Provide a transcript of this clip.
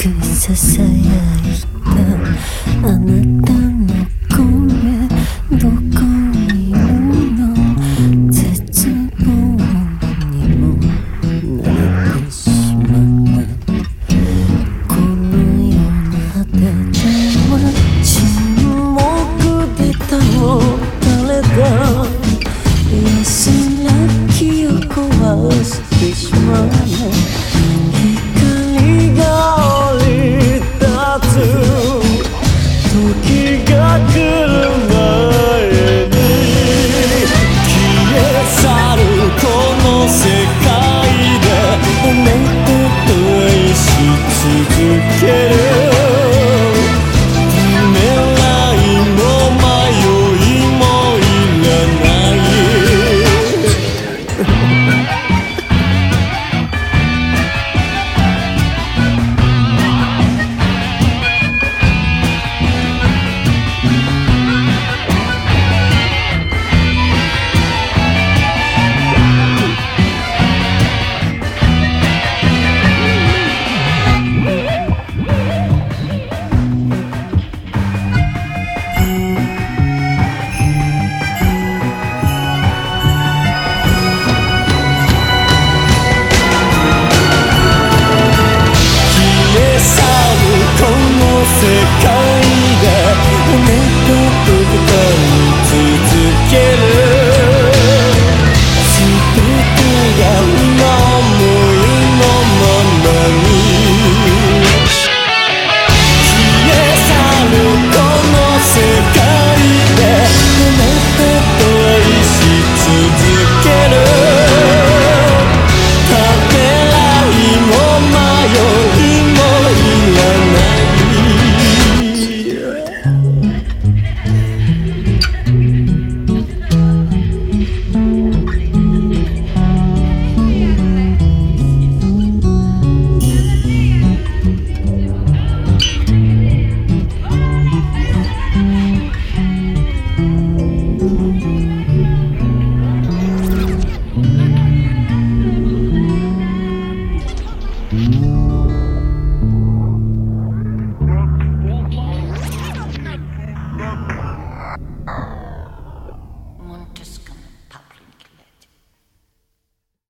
くささやいたあなたの声どこにいるの。絶望にもなれてしまったこの。ような果てでは沈黙で倒れた安らきを壊しためて愛し続ける